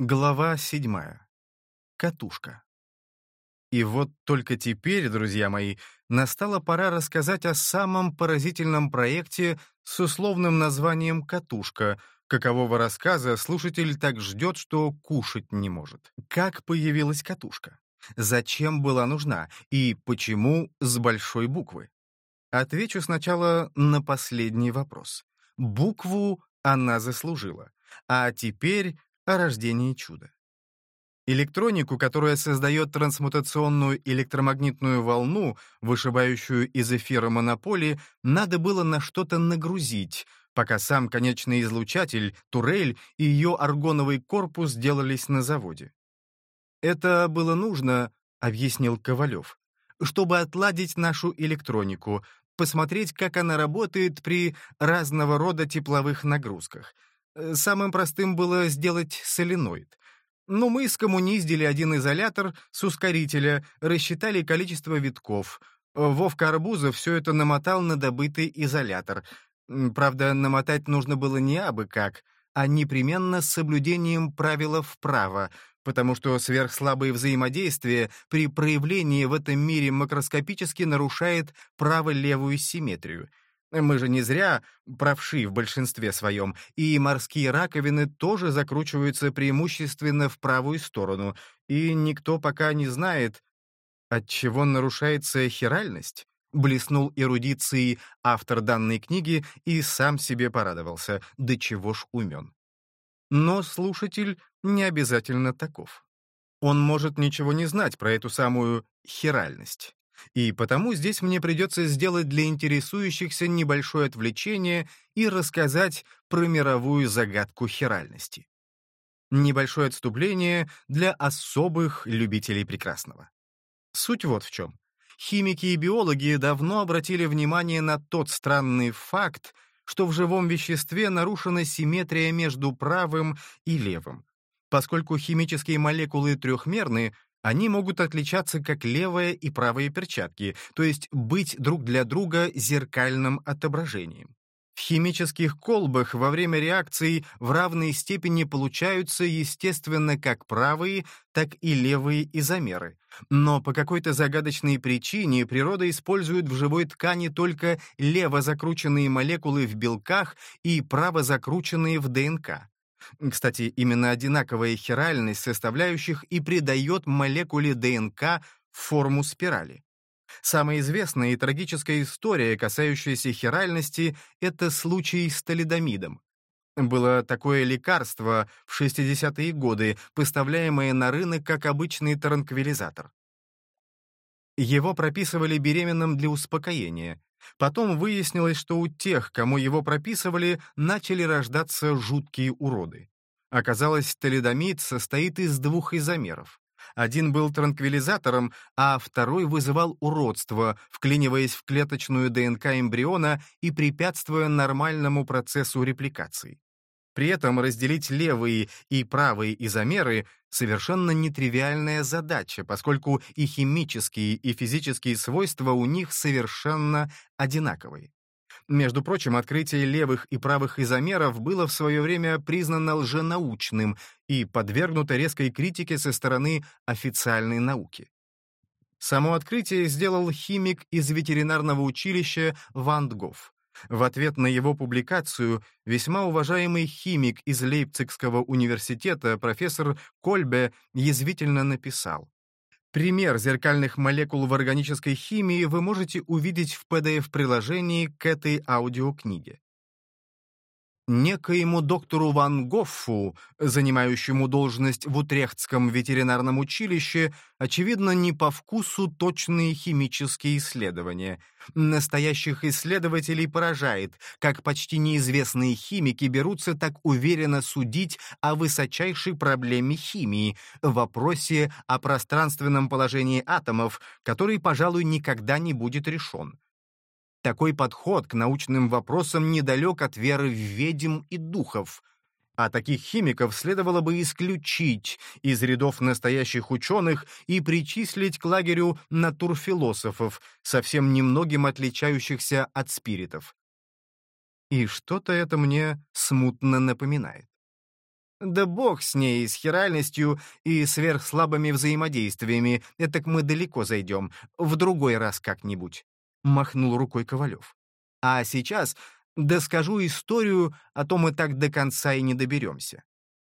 Глава седьмая. Катушка. И вот только теперь, друзья мои, настала пора рассказать о самом поразительном проекте с условным названием «Катушка», какового рассказа слушатель так ждет, что кушать не может. Как появилась катушка? Зачем была нужна? И почему с большой буквы? Отвечу сначала на последний вопрос. Букву она заслужила. А теперь о рождении чуда. Электронику, которая создает трансмутационную электромагнитную волну, вышибающую из эфира монополии, надо было на что-то нагрузить, пока сам конечный излучатель, турель и ее аргоновый корпус делались на заводе. «Это было нужно», — объяснил Ковалев, «чтобы отладить нашу электронику, посмотреть, как она работает при разного рода тепловых нагрузках. Э, самым простым было сделать соленоид. Но мы скоммуниздили один изолятор с ускорителя, рассчитали количество витков. Вовка Арбузов все это намотал на добытый изолятор. Правда, намотать нужно было не абы как, а непременно с соблюдением правила вправо, потому что сверхслабое взаимодействие при проявлении в этом мире макроскопически нарушает право-левую симметрию — мы же не зря правши в большинстве своем, и морские раковины тоже закручиваются преимущественно в правую сторону, и никто пока не знает, от чего нарушается хиральность. Блеснул эрудицией автор данной книги и сам себе порадовался, до чего ж умен. Но слушатель не обязательно таков. Он может ничего не знать про эту самую хиральность. И потому здесь мне придется сделать для интересующихся небольшое отвлечение и рассказать про мировую загадку хиральности. Небольшое отступление для особых любителей прекрасного. Суть вот в чем. Химики и биологи давно обратили внимание на тот странный факт, что в живом веществе нарушена симметрия между правым и левым. Поскольку химические молекулы трехмерны, они могут отличаться как левая и правая перчатки, то есть быть друг для друга зеркальным отображением. В химических колбах во время реакции в равной степени получаются, естественно, как правые, так и левые изомеры. Но по какой-то загадочной причине природа использует в живой ткани только лево закрученные молекулы в белках и право закрученные в ДНК. Кстати, именно одинаковая хиральность составляющих и придает молекуле ДНК форму спирали. Самая известная и трагическая история, касающаяся хиральности, это случай с талидомидом. Было такое лекарство в 60-е годы, поставляемое на рынок как обычный транквилизатор. Его прописывали беременным для успокоения. Потом выяснилось, что у тех, кому его прописывали, начали рождаться жуткие уроды. Оказалось, талидомид состоит из двух изомеров. Один был транквилизатором, а второй вызывал уродство, вклиниваясь в клеточную ДНК эмбриона и препятствуя нормальному процессу репликации. При этом разделить левые и правые изомеры — совершенно нетривиальная задача, поскольку и химические, и физические свойства у них совершенно одинаковые. Между прочим, открытие левых и правых изомеров было в свое время признано лженаучным и подвергнуто резкой критике со стороны официальной науки. Само открытие сделал химик из ветеринарного училища Ван Гоф. В ответ на его публикацию весьма уважаемый химик из Лейпцигского университета профессор Кольбе язвительно написал Пример зеркальных молекул в органической химии вы можете увидеть в PDF-приложении к этой аудиокниге. Некоему доктору Ван Гоффу, занимающему должность в Утрехтском ветеринарном училище, очевидно, не по вкусу точные химические исследования. Настоящих исследователей поражает, как почти неизвестные химики берутся так уверенно судить о высочайшей проблеме химии, вопросе о пространственном положении атомов, который, пожалуй, никогда не будет решен. Такой подход к научным вопросам недалек от веры в ведьм и духов, а таких химиков следовало бы исключить из рядов настоящих ученых и причислить к лагерю натурфилософов, совсем немногим отличающихся от спиритов. И что-то это мне смутно напоминает. Да бог с ней, с хиральностью и сверхслабыми взаимодействиями. Это мы далеко зайдем. В другой раз как-нибудь. Махнул рукой Ковалев. А сейчас доскажу историю, а то мы так до конца и не доберемся.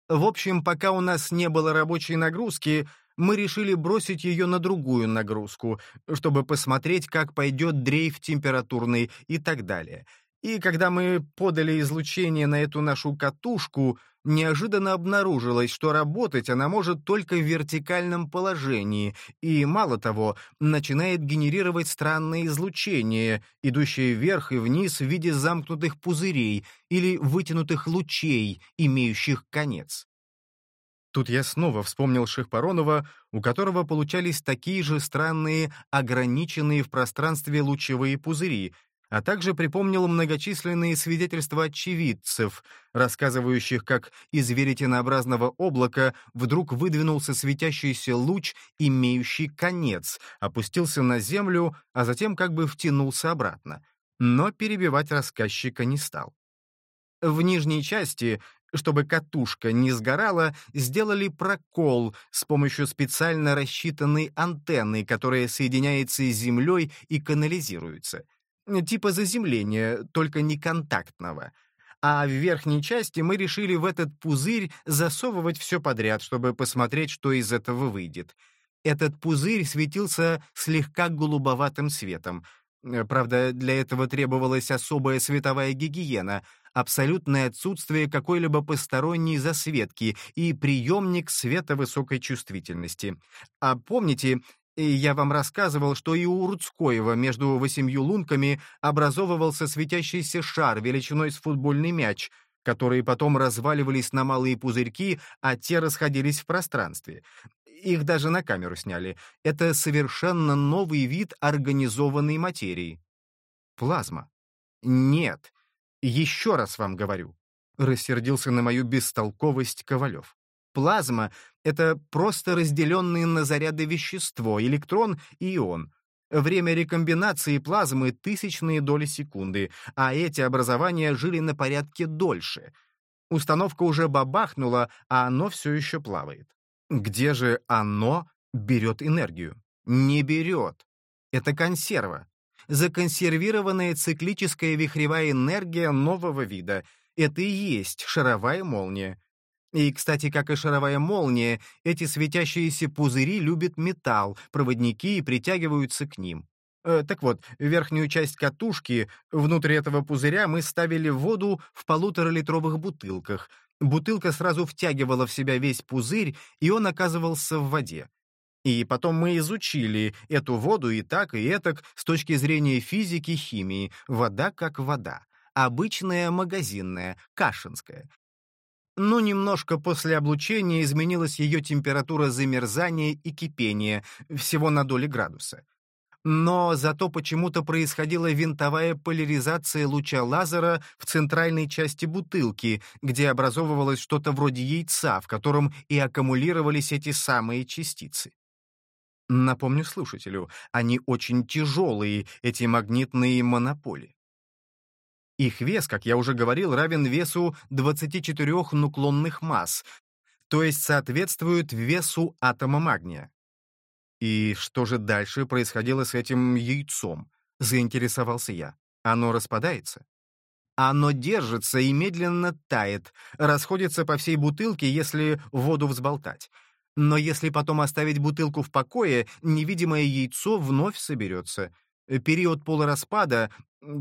В общем, пока у нас не было рабочей нагрузки, мы решили бросить ее на другую нагрузку, чтобы посмотреть, как пойдет дрейф температурный и так далее. И когда мы подали излучение на эту нашу катушку, неожиданно обнаружилось, что работать она может только в вертикальном положении, и, мало того, начинает генерировать странное излучение, идущее вверх и вниз в виде замкнутых пузырей или вытянутых лучей, имеющих конец. Тут я снова вспомнил Шихпаронова, у которого получались такие же странные, ограниченные в пространстве лучевые пузыри, а также припомнил многочисленные свидетельства очевидцев, рассказывающих, как из веретенообразного облака вдруг выдвинулся светящийся луч, имеющий конец, опустился на землю, а затем как бы втянулся обратно. Но перебивать рассказчика не стал. В нижней части чтобы катушка не сгорала, сделали прокол с помощью специально рассчитанной антенны, которая соединяется с землей и канализируется. Типа заземления, только не контактного. А в верхней части мы решили в этот пузырь засовывать все подряд, чтобы посмотреть, что из этого выйдет. Этот пузырь светился слегка голубоватым светом. Правда, для этого требовалась особая световая гигиена — абсолютное отсутствие какой-либо посторонней засветки и приемник света высокой чувствительности. А помните, я вам рассказывал, что и у Рудскоева между восемью лунками образовывался светящийся шар величиной с футбольный мяч, которые потом разваливались на малые пузырьки, а те расходились в пространстве. Их даже на камеру сняли. Это совершенно новый вид организованной материи. Плазма. Нет, еще раз вам говорю, рассердился на мою бестолковость Ковалев. Плазма — это просто разделенные на заряды вещество, электрон и ион. Время рекомбинации плазмы — тысячные доли секунды, а эти образования жили на порядке дольше. Установка уже бабахнула, а оно все еще плавает. Где же оно берет энергию? Не берет. Это консерва законсервированная циклическая вихревая энергия нового вида. Это и есть шаровая молния. И, кстати, как и шаровая молния, эти светящиеся пузыри любят металл, проводники и притягиваются к ним. Э, так вот, верхнюю часть катушки, внутрь этого пузыря мы ставили воду в полуторалитровых бутылках. Бутылка сразу втягивала в себя весь пузырь, и он оказывался в воде. И потом мы изучили эту воду и так, и этак с точки зрения физики, химии. Вода как вода. Обычная магазинная, кашинская. Но немножко после облучения изменилась ее температура замерзания и кипения, всего на доли градуса. Но зато почему-то происходила винтовая поляризация луча лазера в центральной части бутылки, где образовывалось что-то вроде яйца, в котором и аккумулировались эти самые частицы. Напомню слушателю, они очень тяжелые, эти магнитные монополи. Их вес, как я уже говорил, равен весу 24 нуклонных масс, то есть соответствует весу атома магния. И что же дальше происходило с этим яйцом? Заинтересовался я. Оно распадается? Оно держится и медленно тает, расходится по всей бутылке, если воду взболтать. Но если потом оставить бутылку в покое, невидимое яйцо вновь соберется. Период полураспада,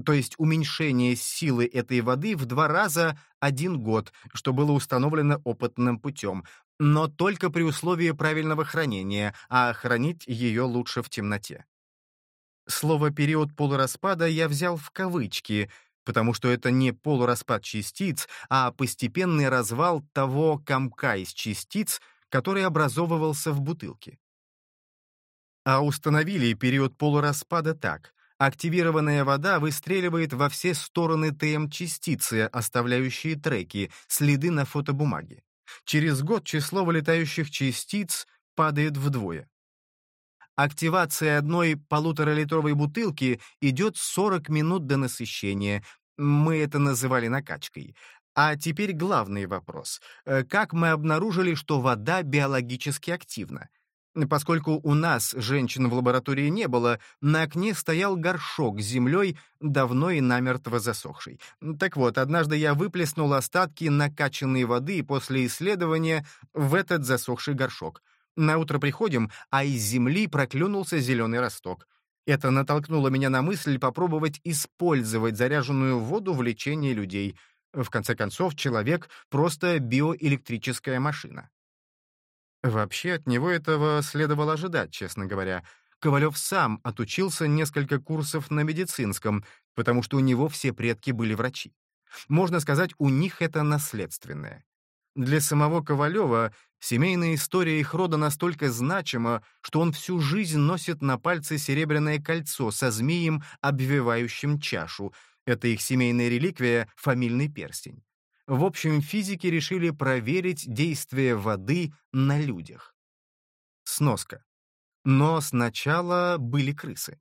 то есть уменьшение силы этой воды в два раза один год, что было установлено опытным путем, но только при условии правильного хранения, а хранить ее лучше в темноте. Слово «период полураспада» я взял в кавычки, потому что это не полураспад частиц, а постепенный развал того комка из частиц, который образовывался в бутылке. А установили период полураспада так. Активированная вода выстреливает во все стороны ТМ-частицы, оставляющие треки, следы на фотобумаге. Через год число вылетающих частиц падает вдвое. Активация одной полуторалитровой бутылки идет 40 минут до насыщения. Мы это называли накачкой А теперь главный вопрос. Э, как мы обнаружили, что вода биологически активна? Поскольку у нас женщин в лаборатории не было, на окне стоял горшок с землей, давно и намертво засохший. Так вот, однажды я выплеснул остатки накачанной воды после исследования в этот засохший горшок. На утро приходим, а из земли проклюнулся зеленый росток. Это натолкнуло меня на мысль попробовать использовать заряженную воду в лечении людей. В конце концов, человек — просто биоэлектрическая машина. Вообще от него этого следовало ожидать, честно говоря. Ковалев сам отучился несколько курсов на медицинском, потому что у него все предки были врачи. Можно сказать, у них это наследственное. Для самого Ковалева семейная история их рода настолько значима, что он всю жизнь носит на пальце серебряное кольцо со змеем, обвивающим чашу. Это их семейная реликвия — фамильный перстень. В общем, физики решили проверить действие воды на людях. Сноска. Но сначала были крысы.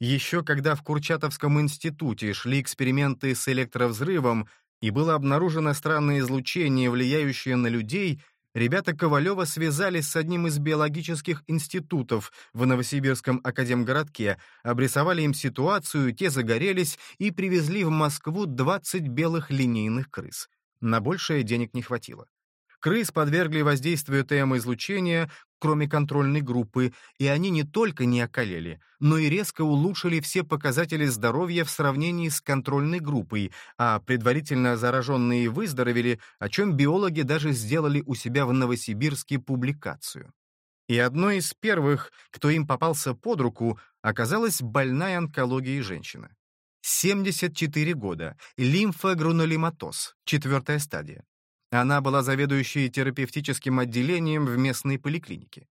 Еще когда в Курчатовском институте шли эксперименты с электровзрывом и было обнаружено странное излучение, влияющее на людей, ребята Ковалева связались с одним из биологических институтов в Новосибирском академгородке, обрисовали им ситуацию, те загорелись и привезли в Москву 20 белых линейных крыс. На большее денег не хватило. Крыс подвергли воздействию ТМ-излучения, кроме контрольной группы, и они не только не околели, но и резко улучшили все показатели здоровья в сравнении с контрольной группой, а предварительно зараженные выздоровели, о чем биологи даже сделали у себя в Новосибирске публикацию. И одной из первых, кто им попался под руку, оказалась больная онкологией женщина. 74 года, лимфогранулематоз, четвертая стадия. Она была заведующей терапевтическим отделением в местной поликлинике.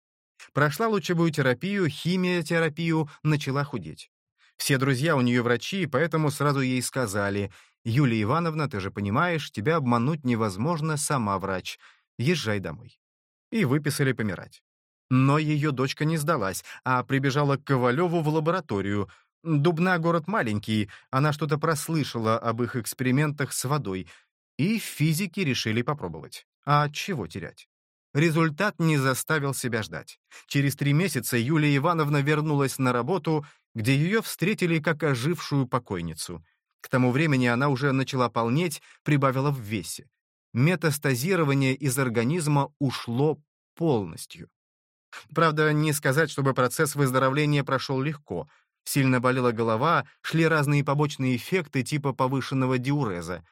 Прошла лучевую терапию, химиотерапию, начала худеть. Все друзья у нее врачи, поэтому сразу ей сказали, «Юлия Ивановна, ты же понимаешь, тебя обмануть невозможно, сама врач. Езжай домой». И выписали помирать. Но ее дочка не сдалась, а прибежала к Ковалеву в лабораторию, Дубна город маленький, она что-то прослышала об их экспериментах с водой, и физики решили попробовать. А чего терять? Результат не заставил себя ждать. Через три месяца Юлия Ивановна вернулась на работу, где ее встретили как ожившую покойницу. К тому времени она уже начала полнеть, прибавила в весе. Метастазирование из организма ушло полностью. Правда, не сказать, чтобы процесс выздоровления прошел легко — Сильно болела голова, шли разные побочные эффекты типа повышенного диуреза.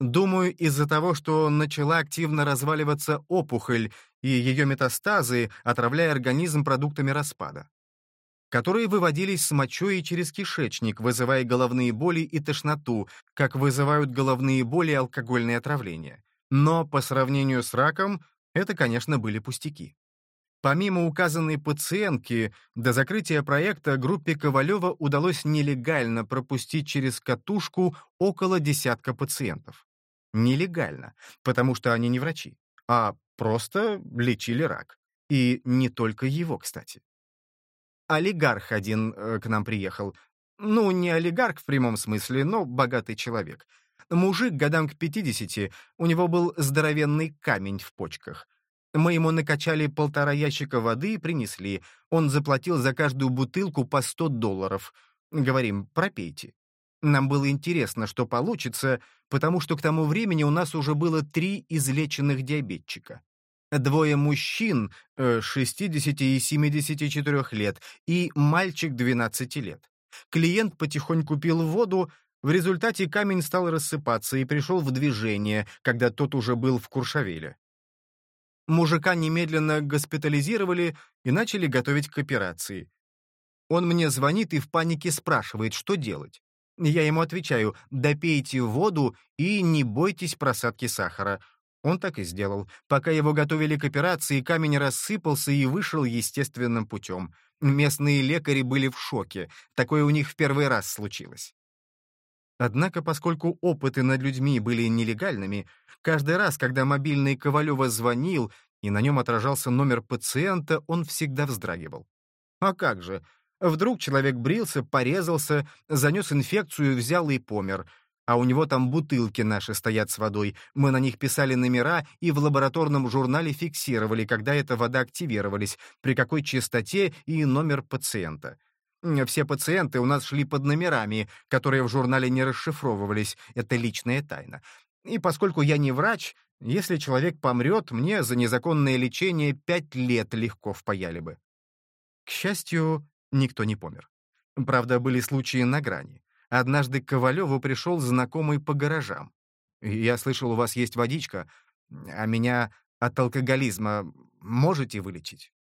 Думаю, из-за того, что начала активно разваливаться опухоль и ее метастазы, отравляя организм продуктами распада, которые выводились с мочой через кишечник, вызывая головные боли и тошноту, как вызывают головные боли и алкогольные отравления. Но по сравнению с раком, это, конечно, были пустяки. Помимо указанной пациентки, до закрытия проекта группе Ковалева удалось нелегально пропустить через катушку около десятка пациентов. Нелегально, потому что они не врачи, а просто лечили рак. И не только его, кстати. Олигарх один э, к нам приехал. Ну, не олигарх в прямом смысле, но богатый человек. Мужик годам к 50, у него был здоровенный камень в почках — мы ему накачали полтора ящика воды и принесли. Он заплатил за каждую бутылку по 100 долларов. Говорим, пропейте. Нам было интересно, что получится, потому что к тому времени у нас уже было три излеченных диабетчика. Двое мужчин 60 э, и 74 лет и мальчик 12 лет. Клиент потихоньку пил воду, в результате камень стал рассыпаться и пришел в движение, когда тот уже был в Куршавеле. Мужика немедленно госпитализировали и начали готовить к операции. Он мне звонит и в панике спрашивает, что делать. Я ему отвечаю, допейте воду и не бойтесь просадки сахара. Он так и сделал. Пока его готовили к операции, камень рассыпался и вышел естественным путем. Местные лекари были в шоке. Такое у них в первый раз случилось. Однако, поскольку опыты над людьми были нелегальными, каждый раз, когда мобильный Ковалева звонил и на нем отражался номер пациента, он всегда вздрагивал. А как же? Вдруг человек брился, порезался, занес инфекцию, взял и помер. а у него там бутылки наши стоят с водой. Мы на них писали номера и в лабораторном журнале фиксировали, когда эта вода активировались, при какой частоте и номер пациента. Все пациенты у нас шли под номерами, которые в журнале не расшифровывались. Это личная тайна. И поскольку я не врач, если человек помрет, мне за незаконное лечение пять лет легко впаяли бы. К счастью, никто не помер. Правда, были случаи на грани. Однажды к Ковалеву пришел знакомый по гаражам. «Я слышал, у вас есть водичка, а меня от алкоголизма можете вылечить?»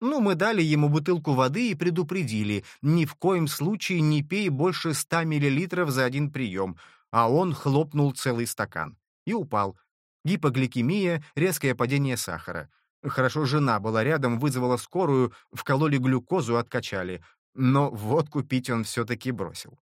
Ну, мы дали ему бутылку воды и предупредили, ни в коем случае не пей больше ста миллилитров за один прием, а он хлопнул целый стакан и упал. Гипогликемия, резкое падение сахара. Хорошо, жена была рядом, вызвала скорую, вкололи глюкозу, откачали. Но водку пить он все-таки бросил.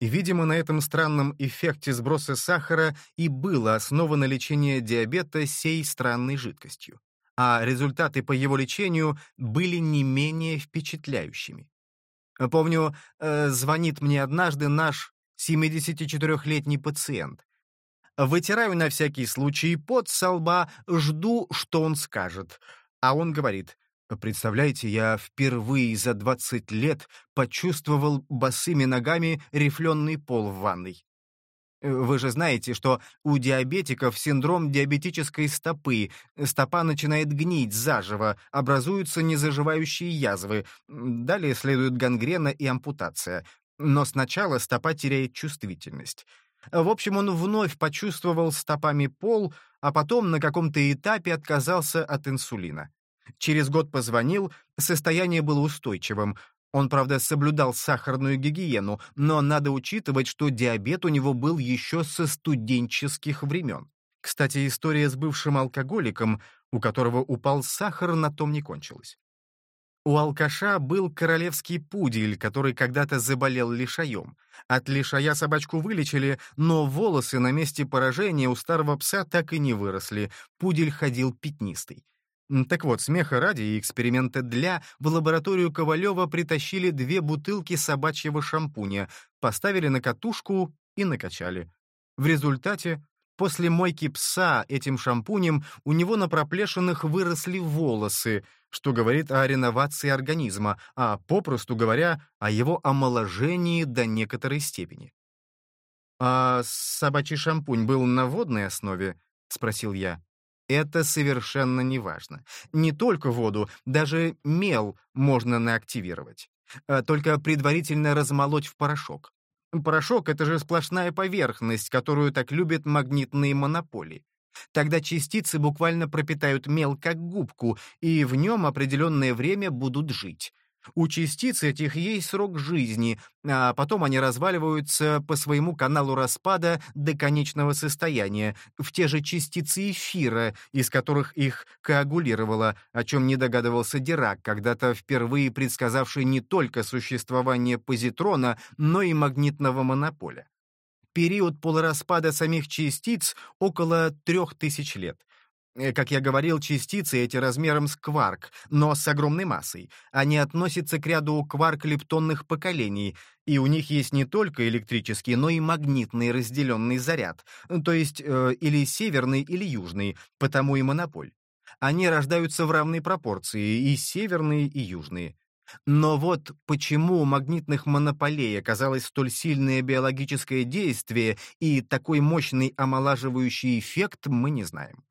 И, видимо, на этом странном эффекте сброса сахара и было основано лечение диабета сей странной жидкостью а результаты по его лечению были не менее впечатляющими. Помню, э, звонит мне однажды наш 74-летний пациент. Вытираю на всякий случай пот со лба, жду, что он скажет. А он говорит, «Представляете, я впервые за 20 лет почувствовал босыми ногами рифленый пол в ванной. Вы же знаете, что у диабетиков синдром диабетической стопы. Стопа начинает гнить заживо, образуются незаживающие язвы. Далее следует гангрена и ампутация. Но сначала стопа теряет чувствительность. В общем, он вновь почувствовал стопами пол, а потом на каком-то этапе отказался от инсулина. Через год позвонил, состояние было устойчивым. Он, правда, соблюдал сахарную гигиену, но надо учитывать, что диабет у него был еще со студенческих времен. Кстати, история с бывшим алкоголиком, у которого упал сахар, на том не кончилась. У алкаша был королевский пудель, который когда-то заболел лишаем. От лишая собачку вылечили, но волосы на месте поражения у старого пса так и не выросли. Пудель ходил пятнистый. Так вот, смеха ради и эксперимента для в лабораторию Ковалева притащили две бутылки собачьего шампуня, поставили на катушку и накачали. В результате, после мойки пса этим шампунем у него на проплешинах выросли волосы, что говорит о реновации организма, а, попросту говоря, о его омоложении до некоторой степени. «А собачий шампунь был на водной основе?» — спросил я. Это совершенно не важно. Не только воду, даже мел можно наактивировать. А только предварительно размолоть в порошок. Порошок — это же сплошная поверхность, которую так любят магнитные монополии. Тогда частицы буквально пропитают мел как губку, и в нем определенное время будут жить. У частиц этих есть срок жизни, а потом они разваливаются по своему каналу распада до конечного состояния, в те же частицы эфира, из которых их коагулировало, о чем не догадывался Дирак, когда-то впервые предсказавший не только существование позитрона, но и магнитного монополя. Период полураспада самих частиц около трех тысяч лет. Э, как я говорил, частицы эти размером с кварк, но с огромной массой. Они относятся к ряду кварк-лептонных поколений, и у них есть не только электрический, но и магнитный разделенный заряд, то есть э, или северный, или южный, потому и монополь. Они рождаются в равной пропорции, и северные, и южные. Но вот почему у магнитных монополей оказалось столь сильное биологическое действие и такой мощный омолаживающий эффект, мы не знаем.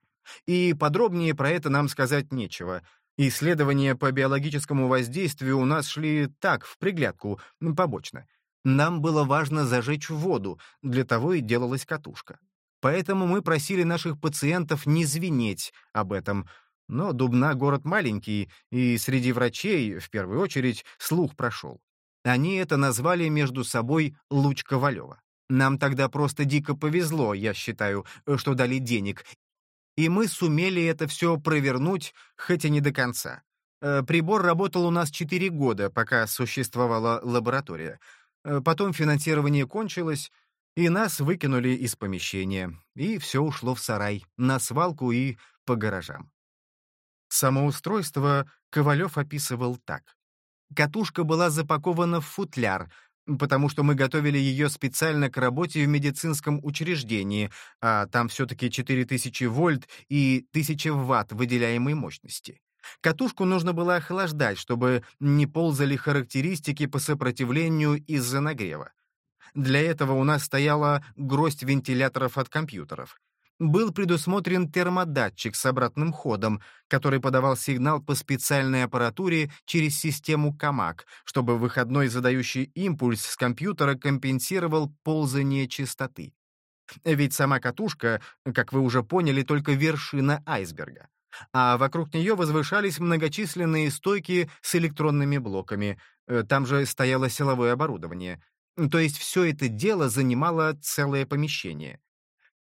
И подробнее про это нам сказать нечего. Исследования по биологическому воздействию у нас шли так, в приглядку, побочно. Нам было важно зажечь воду, для того и делалась катушка. Поэтому мы просили наших пациентов не звенеть об этом. Но Дубна — город маленький, и среди врачей, в первую очередь, слух прошел. Они это назвали между собой «Луч Ковалева». Нам тогда просто дико повезло, я считаю, что дали денег, и мы сумели это все провернуть, хоть и не до конца. Э, прибор работал у нас 4 года, пока существовала лаборатория. Э, потом финансирование кончилось, и нас выкинули из помещения, и все ушло в сарай, на свалку и по гаражам. Самоустройство Ковалев описывал так. Катушка была запакована в футляр, потому что мы готовили ее специально к работе в медицинском учреждении, а там все-таки 4000 вольт и 1000 ватт выделяемой мощности. Катушку нужно было охлаждать, чтобы не ползали характеристики по сопротивлению из-за нагрева. Для этого у нас стояла гроздь вентиляторов от компьютеров был предусмотрен термодатчик с обратным ходом, который подавал сигнал по специальной аппаратуре через систему КАМАК, чтобы выходной задающий импульс с компьютера компенсировал ползание частоты. Ведь сама катушка, как вы уже поняли, только вершина айсберга. А вокруг нее возвышались многочисленные стойки с электронными блоками. Э, там же стояло силовое оборудование. То есть все это дело занимало целое помещение.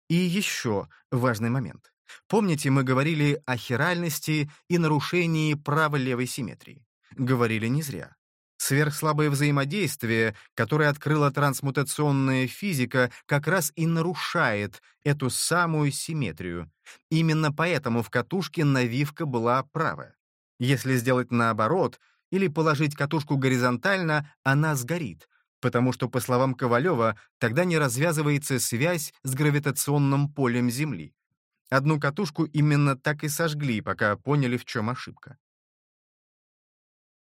И еще важный момент. Помните, мы говорили о хиральности и нарушении право-левой симметрии? Говорили не зря. Сверхслабое взаимодействие, которое открыла трансмутационная физика, как раз и нарушает эту самую симметрию. Именно поэтому в катушке навивка была правая. Если сделать наоборот, или положить катушку горизонтально, она сгорит, потому что, по словам Ковалева, тогда не развязывается связь с гравитационным полем Земли. Одну катушку именно так и сожгли, пока поняли, в чем ошибка.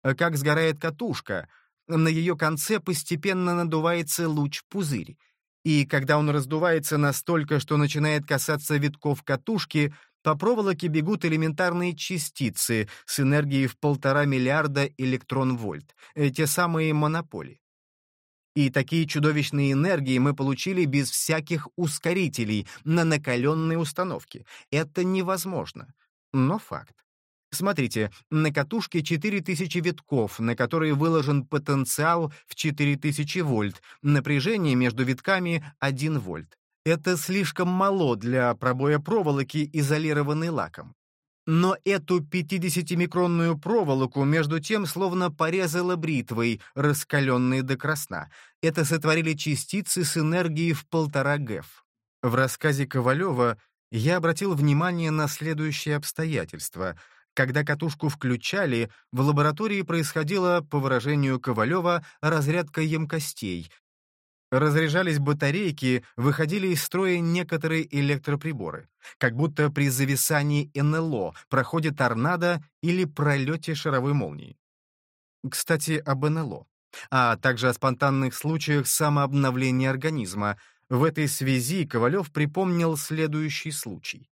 А как сгорает катушка? На ее конце постепенно надувается луч-пузырь. И когда он раздувается настолько, что начинает касаться витков катушки, по проволоке бегут элементарные частицы с энергией в полтора миллиарда электрон-вольт, э, те самые монополи. И такие чудовищные энергии мы получили без всяких ускорителей на накаленной установке. Это невозможно. Но факт. Смотрите, на катушке 4000 витков, на которые выложен потенциал в 4000 вольт, напряжение между витками 1 вольт. Это слишком мало для пробоя проволоки, изолированной лаком. Но эту 50-микронную проволоку между тем словно порезала бритвой, раскаленной до красна. Это сотворили частицы с энергией в полтора ГЭФ. В рассказе Ковалева я обратил внимание на следующее обстоятельство. Когда катушку включали, в лаборатории происходила, по выражению Ковалева, разрядка емкостей, Разряжались батарейки, выходили из строя некоторые электроприборы. Как будто при зависании НЛО проходит торнадо или пролете шаровой молнии. Кстати, об НЛО. А также о спонтанных случаях самообновления организма. В этой связи Ковалев припомнил следующий случай.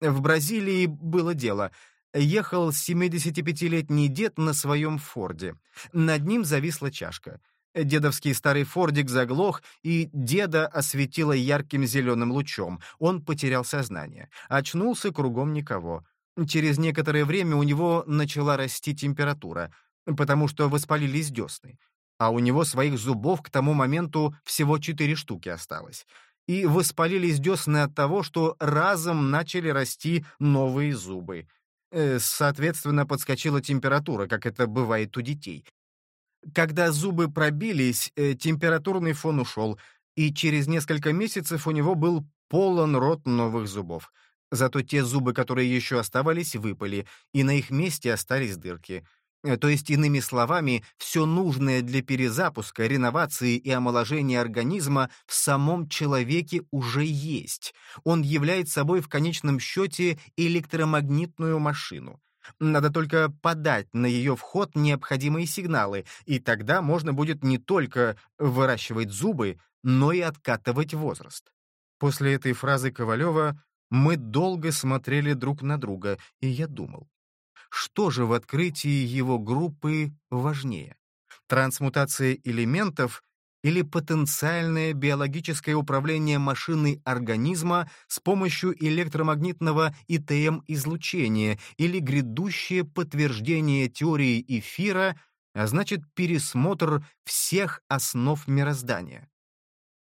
В Бразилии было дело. Ехал 75-летний дед на своем «Форде». Над ним зависла чашка. Дедовский старый фордик заглох, и деда осветило ярким зеленым лучом. Он потерял сознание. Очнулся кругом никого. Через некоторое время у него начала расти температура, потому что воспалились десны. А у него своих зубов к тому моменту всего четыре штуки осталось. И воспалились десны от того, что разом начали расти новые зубы. Э, соответственно, подскочила температура, как это бывает у детей. Когда зубы пробились, э, температурный фон ушел, и через несколько месяцев у него был полон рот новых зубов. Зато те зубы, которые еще оставались, выпали, и на их месте остались дырки. Э, то есть, иными словами, все нужное для перезапуска, реновации и омоложения организма в самом человеке уже есть. Он является собой в конечном счете электромагнитную машину. Надо только подать на ее вход необходимые сигналы, и тогда можно будет не только выращивать зубы, но и откатывать возраст. После этой фразы Ковалева мы долго смотрели друг на друга, и я думал, что же в открытии его группы важнее? Трансмутация элементов или потенциальное биологическое управление машиной организма с помощью электромагнитного ИТМ-излучения или грядущее подтверждение теории эфира, а значит пересмотр всех основ мироздания.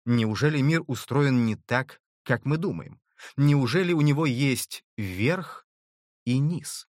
Неужели мир устроен не так, как мы думаем? Неужели у него есть верх и низ?